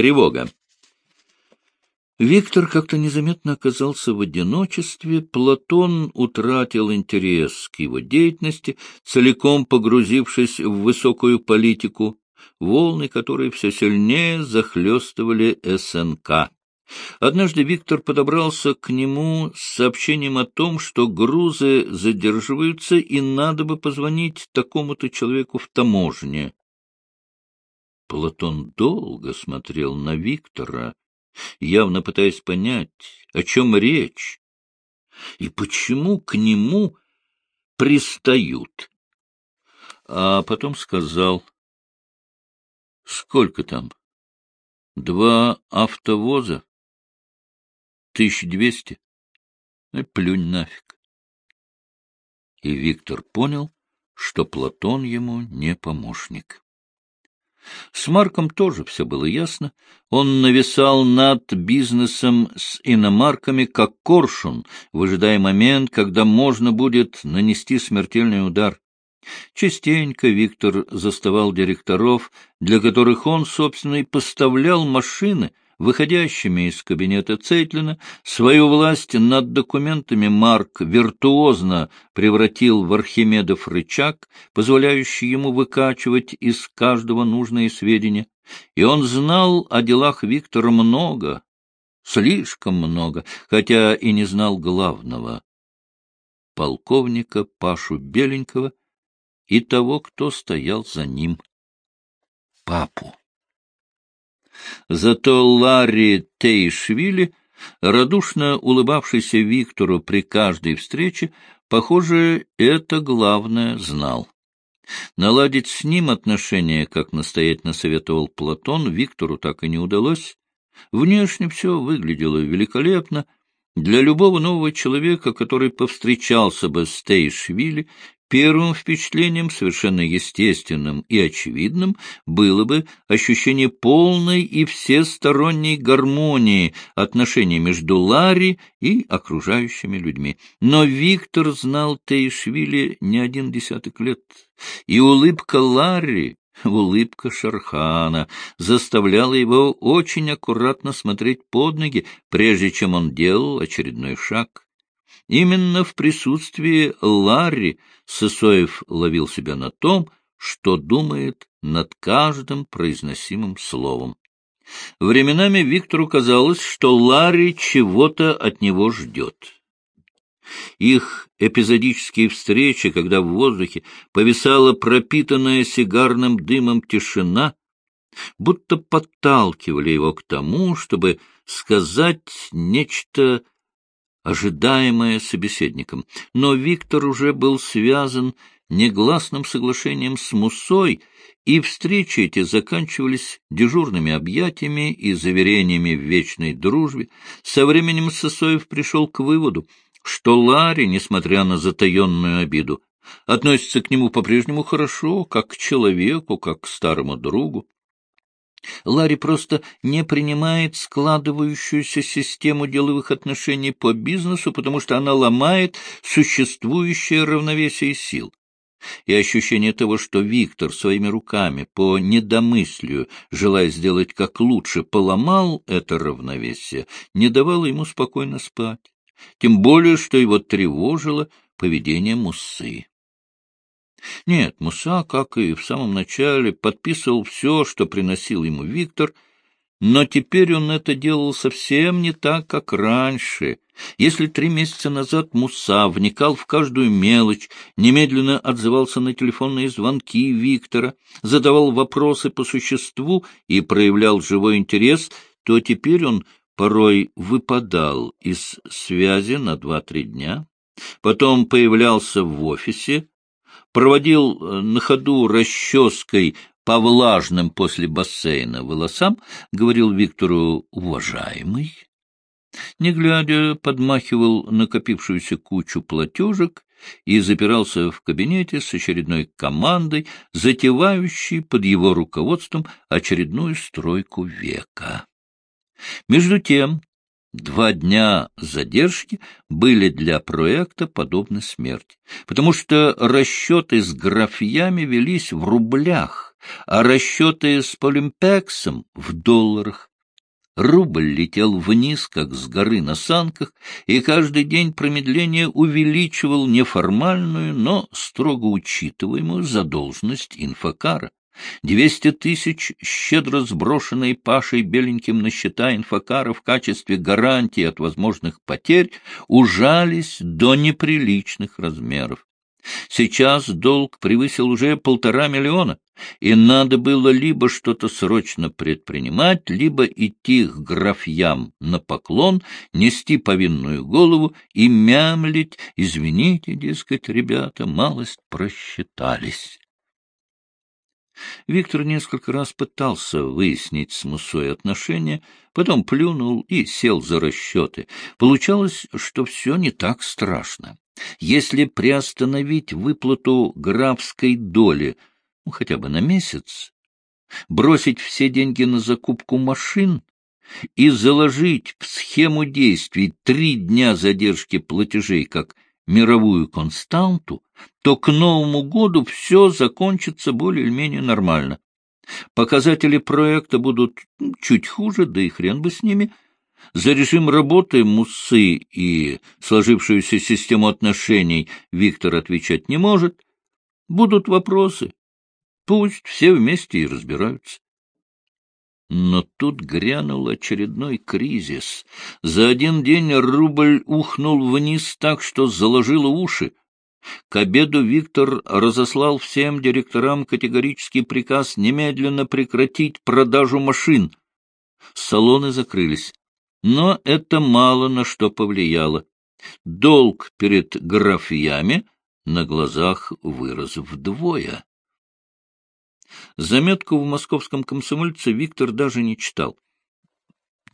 Тревога. Виктор как-то незаметно оказался в одиночестве, Платон утратил интерес к его деятельности, целиком погрузившись в высокую политику, волны которой все сильнее захлестывали СНК. Однажды Виктор подобрался к нему с сообщением о том, что грузы задерживаются, и надо бы позвонить такому-то человеку в таможне. Платон долго смотрел на Виктора, явно пытаясь понять, о чем речь и почему к нему пристают. А потом сказал, сколько там? Два автовоза? Тысяч двести? Ну, плюнь нафиг. И Виктор понял, что Платон ему не помощник. С Марком тоже все было ясно. Он нависал над бизнесом с иномарками, как коршун, выжидая момент, когда можно будет нанести смертельный удар. Частенько Виктор заставал директоров, для которых он, собственно, и поставлял машины, выходящими из кабинета Цейтлина, свою власть над документами Марк виртуозно превратил в Архимедов рычаг, позволяющий ему выкачивать из каждого нужные сведения. И он знал о делах Виктора много, слишком много, хотя и не знал главного — полковника Пашу Беленького и того, кто стоял за ним — папу. Зато Ларри Тейшвили, радушно улыбавшийся Виктору при каждой встрече, похоже, это главное знал. Наладить с ним отношения, как настоятельно советовал Платон, Виктору так и не удалось. Внешне все выглядело великолепно. Для любого нового человека, который повстречался бы с Тейшвили, Первым впечатлением, совершенно естественным и очевидным, было бы ощущение полной и всесторонней гармонии отношений между Ларри и окружающими людьми. Но Виктор знал Тейшвили не один десяток лет, и улыбка Ларри Улыбка Шархана заставляла его очень аккуратно смотреть под ноги, прежде чем он делал очередной шаг. Именно в присутствии Ларри Сысоев ловил себя на том, что думает над каждым произносимым словом. Временами Виктору казалось, что Ларри чего-то от него ждет. Их эпизодические встречи, когда в воздухе повисала пропитанная сигарным дымом тишина, будто подталкивали его к тому, чтобы сказать нечто ожидаемое собеседником. Но Виктор уже был связан негласным соглашением с Мусой, и встречи эти заканчивались дежурными объятиями и заверениями в вечной дружбе. Со временем Сосоев пришел к выводу, что Ларри, несмотря на затаенную обиду, относится к нему по-прежнему хорошо, как к человеку, как к старому другу. Ларри просто не принимает складывающуюся систему деловых отношений по бизнесу, потому что она ломает существующее равновесие сил. И ощущение того, что Виктор своими руками по недомыслию, желая сделать как лучше, поломал это равновесие, не давало ему спокойно спать. Тем более, что его тревожило поведение Муссы. Нет, Муса, как и в самом начале, подписывал все, что приносил ему Виктор, но теперь он это делал совсем не так, как раньше. Если три месяца назад Муса вникал в каждую мелочь, немедленно отзывался на телефонные звонки Виктора, задавал вопросы по существу и проявлял живой интерес, то теперь он порой выпадал из связи на два-три дня, потом появлялся в офисе, проводил э, на ходу расческой по влажным после бассейна волосам, говорил Виктору «уважаемый». Не глядя, подмахивал накопившуюся кучу платежек и запирался в кабинете с очередной командой, затевающей под его руководством очередную стройку века. Между тем Два дня задержки были для проекта подобны смерти, потому что расчеты с графьями велись в рублях, а расчеты с полимпексом в долларах. Рубль летел вниз, как с горы на санках, и каждый день промедление увеличивал неформальную, но строго учитываемую задолженность инфокара. Двести тысяч, щедро сброшенные Пашей Беленьким на счета инфокара в качестве гарантии от возможных потерь, ужались до неприличных размеров. Сейчас долг превысил уже полтора миллиона, и надо было либо что-то срочно предпринимать, либо идти к графьям на поклон, нести повинную голову и мямлить «Извините, дескать, ребята, малость просчитались». Виктор несколько раз пытался выяснить с Мусой отношения, потом плюнул и сел за расчеты. Получалось, что все не так страшно. Если приостановить выплату графской доли, ну, хотя бы на месяц, бросить все деньги на закупку машин и заложить в схему действий три дня задержки платежей как мировую константу, то к Новому году все закончится более или менее нормально. Показатели проекта будут чуть хуже, да и хрен бы с ними. За режим работы Муссы и сложившуюся систему отношений Виктор отвечать не может. Будут вопросы. Пусть все вместе и разбираются. Но тут грянул очередной кризис. За один день рубль ухнул вниз так, что заложило уши. К обеду Виктор разослал всем директорам категорический приказ немедленно прекратить продажу машин. Салоны закрылись. Но это мало на что повлияло. Долг перед графьями на глазах вырос вдвое. Заметку в московском комсомольце Виктор даже не читал.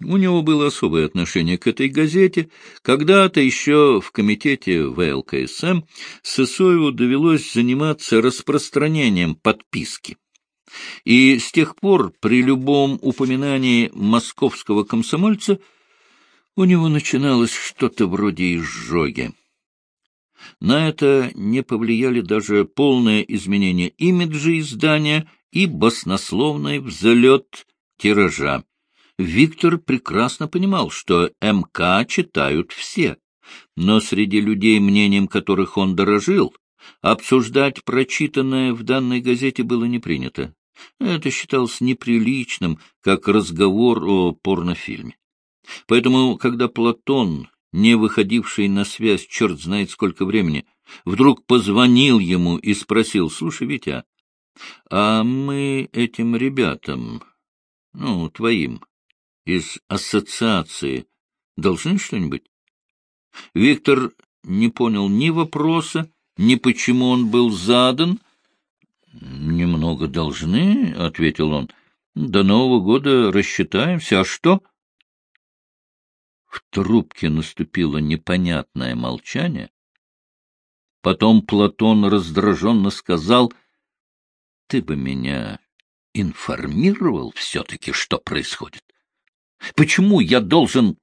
У него было особое отношение к этой газете. Когда-то еще в комитете ВЛКСМ Сысоеву довелось заниматься распространением подписки. И с тех пор при любом упоминании московского комсомольца у него начиналось что-то вроде изжоги. На это не повлияли даже полное изменение имиджа издания и баснословный взлет тиража. Виктор прекрасно понимал, что МК читают все, но среди людей, мнением которых он дорожил, обсуждать прочитанное в данной газете было не принято. Это считалось неприличным, как разговор о порнофильме. Поэтому, когда Платон не выходивший на связь черт знает сколько времени, вдруг позвонил ему и спросил, «Слушай, Витя, а мы этим ребятам, ну, твоим, из ассоциации, должны что-нибудь?» Виктор не понял ни вопроса, ни почему он был задан. «Немного должны», — ответил он. «До Нового года рассчитаемся. А что?» В трубке наступило непонятное молчание. Потом Платон раздраженно сказал, — Ты бы меня информировал все-таки, что происходит? Почему я должен...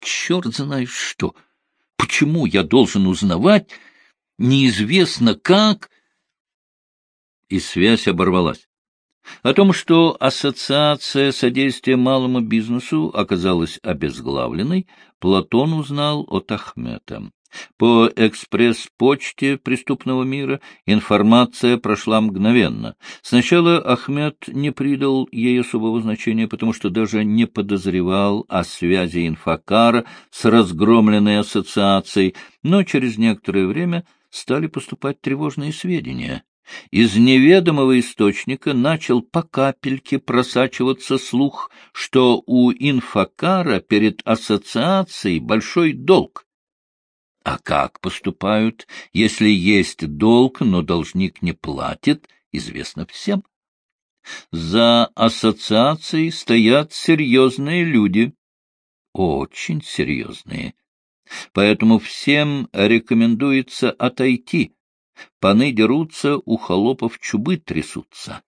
Черт знает что! Почему я должен узнавать неизвестно как... И связь оборвалась. О том, что Ассоциация содействия малому бизнесу оказалась обезглавленной, Платон узнал от Ахмета. По экспресс-почте преступного мира информация прошла мгновенно. Сначала Ахмед не придал ей особого значения, потому что даже не подозревал о связи инфокара с разгромленной ассоциацией, но через некоторое время стали поступать тревожные сведения. Из неведомого источника начал по капельке просачиваться слух, что у инфокара перед ассоциацией большой долг. А как поступают, если есть долг, но должник не платит, известно всем. За ассоциацией стоят серьезные люди, очень серьезные. Поэтому всем рекомендуется отойти, Паны дерутся, у холопов чубы трясутся.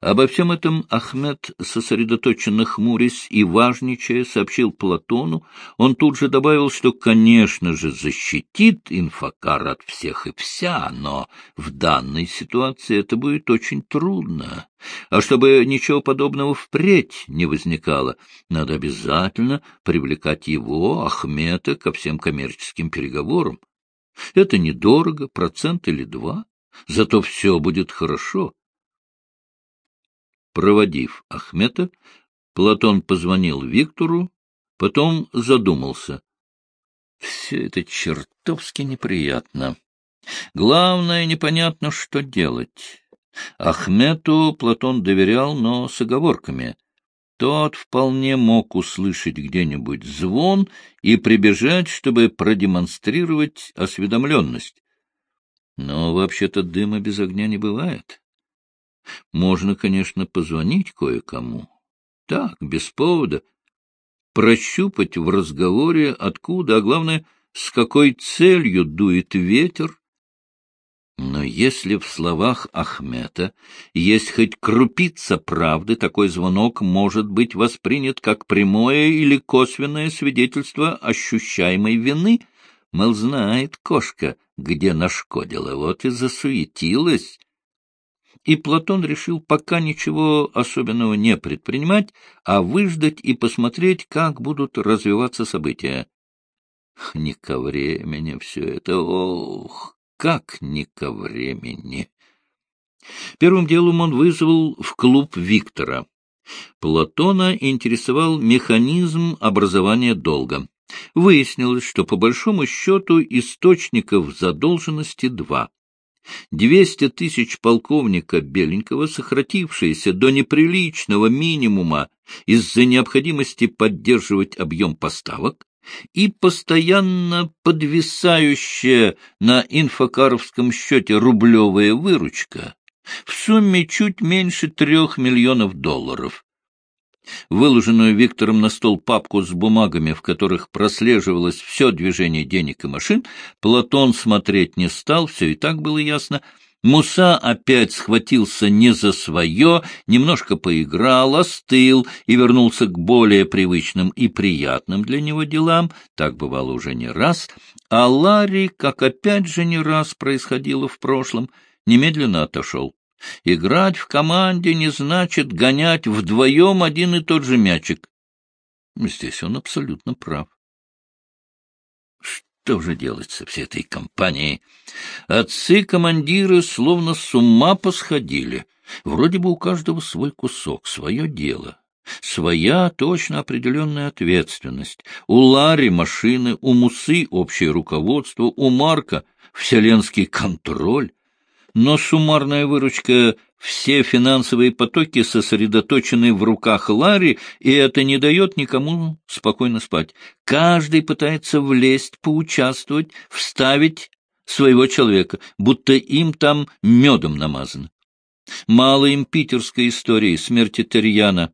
Обо всем этом Ахмед, сосредоточенно хмурясь и важничая, сообщил Платону. Он тут же добавил, что, конечно же, защитит инфокар от всех и вся, но в данной ситуации это будет очень трудно. А чтобы ничего подобного впредь не возникало, надо обязательно привлекать его, Ахмета, ко всем коммерческим переговорам. Это недорого, процент или два, зато все будет хорошо. Проводив Ахмета, Платон позвонил Виктору, потом задумался. Все это чертовски неприятно. Главное, непонятно, что делать. Ахмету Платон доверял, но с оговорками. Тот вполне мог услышать где-нибудь звон и прибежать, чтобы продемонстрировать осведомленность. Но вообще-то дыма без огня не бывает. Можно, конечно, позвонить кое-кому. Так, без повода. Прощупать в разговоре, откуда, а главное, с какой целью дует ветер. Но если в словах Ахмета есть хоть крупица правды, такой звонок может быть воспринят как прямое или косвенное свидетельство ощущаемой вины. Мол, знает кошка, где нашкодила, вот и засуетилась и Платон решил пока ничего особенного не предпринимать, а выждать и посмотреть, как будут развиваться события. Не ко времени все это, ох, как не ко времени! Первым делом он вызвал в клуб Виктора. Платона интересовал механизм образования долга. Выяснилось, что по большому счету источников задолженности два. Двести тысяч полковника Беленького, сократившиеся до неприличного минимума из-за необходимости поддерживать объем поставок, и постоянно подвисающая на инфокаровском счете рублевая выручка в сумме чуть меньше трех миллионов долларов, выложенную Виктором на стол папку с бумагами, в которых прослеживалось все движение денег и машин, Платон смотреть не стал, все и так было ясно. Муса опять схватился не за свое, немножко поиграл, остыл и вернулся к более привычным и приятным для него делам, так бывало уже не раз, а Ларри, как опять же не раз происходило в прошлом, немедленно отошел. Играть в команде не значит гонять вдвоем один и тот же мячик. Здесь он абсолютно прав. Что же делать со всей этой компанией? Отцы-командиры словно с ума посходили. Вроде бы у каждого свой кусок, свое дело. Своя точно определенная ответственность. У Ларри машины, у Мусы общее руководство, у Марка вселенский контроль но суммарная выручка, все финансовые потоки сосредоточены в руках Ларри, и это не дает никому спокойно спать. Каждый пытается влезть, поучаствовать, вставить своего человека, будто им там медом намазано. Мало им питерской истории смерти Терьяна.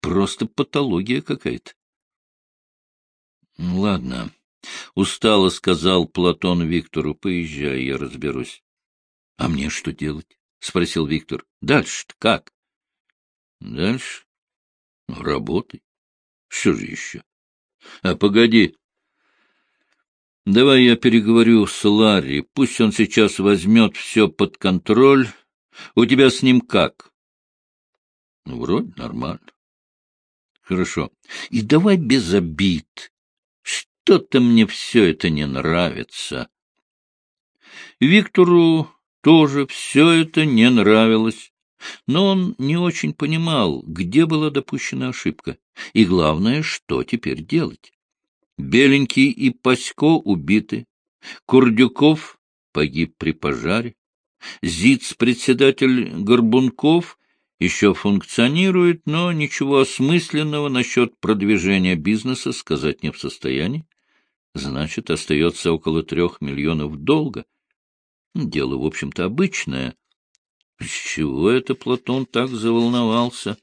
Просто патология какая-то. Ну, — Ладно, — устало сказал Платон Виктору, — поезжай, я разберусь. — А мне что делать? — спросил Виктор. — Дальше-то как? — Дальше? Ну, работай. Что же еще? А погоди. Давай я переговорю с Ларри. Пусть он сейчас возьмет все под контроль. У тебя с ним как? Ну, вроде нормально. Хорошо. И давай без обид. Что-то мне все это не нравится. Виктору тоже все это не нравилось. Но он не очень понимал, где была допущена ошибка, и главное, что теперь делать. Беленький и Пасько убиты, Курдюков погиб при пожаре, Зиц-председатель Горбунков еще функционирует, но ничего осмысленного насчет продвижения бизнеса сказать не в состоянии. Значит, остается около трех миллионов долга — Дело, в общем-то, обычное. С чего это Платон так заволновался?